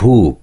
भूख